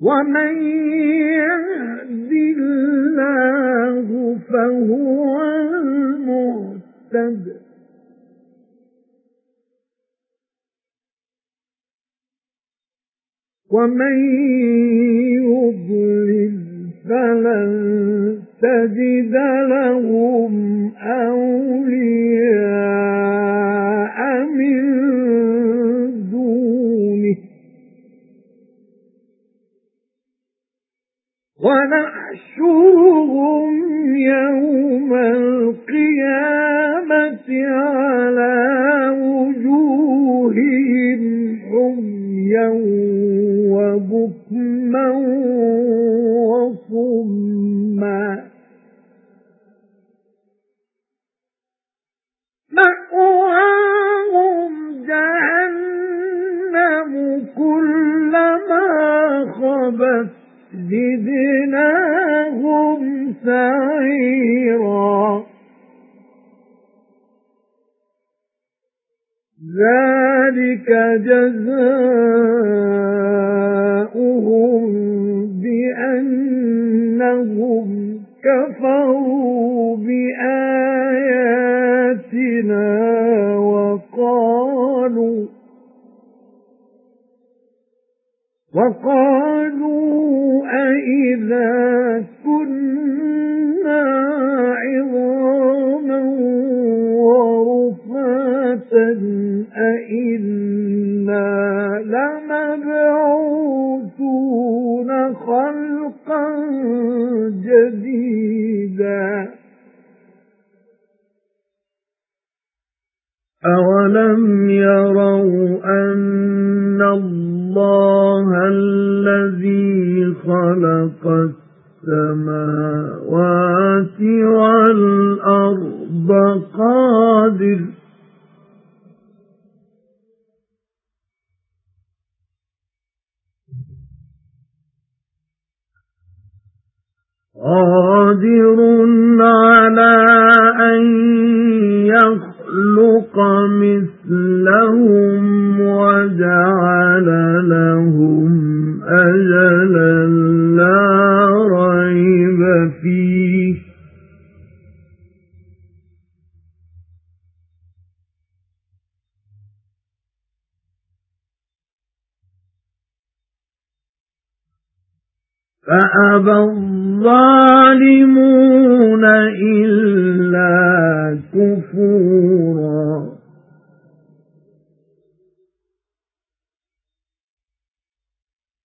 وَمَن يَهْدِ اللَّهُ فَهُوَ الْمُهْتَدِ. وَمَن يُضْلِلْ فَلَن تَجِدَ لَهُمْ وَنَحْشُرُهُمْ يَوْمَ الْقِيَامَةِ عَلَى وُجُوهِهِمْ عُمْيًا وَبُكْمًا وَصُمًّا. مَأْوَاهُمْ جَهَنَّمُ كُلَّمَا خَبَتْ زِدْنَاهُمْ سَعِيرًا. ذَلِكَ جَزَاؤُهُم بِأَنَّهُمْ كَفَرُوا بِآيَاتِنَا وَقَالُوا وَقَالُوا أَإِذَا كُنَّا عِظَامًا وَرُفَاتًا أَإِنَّا لَمَبْعُوثُونَ خَلْقًا جَدِيدًا. أَوَلَمْ يَرَوْا أَنَّ اللَّهَ الَّذِي خَلَقَ السَّمَاوَاتِ وَالْأَرْضَ قَادِرٌ قادر فأبى الظالمون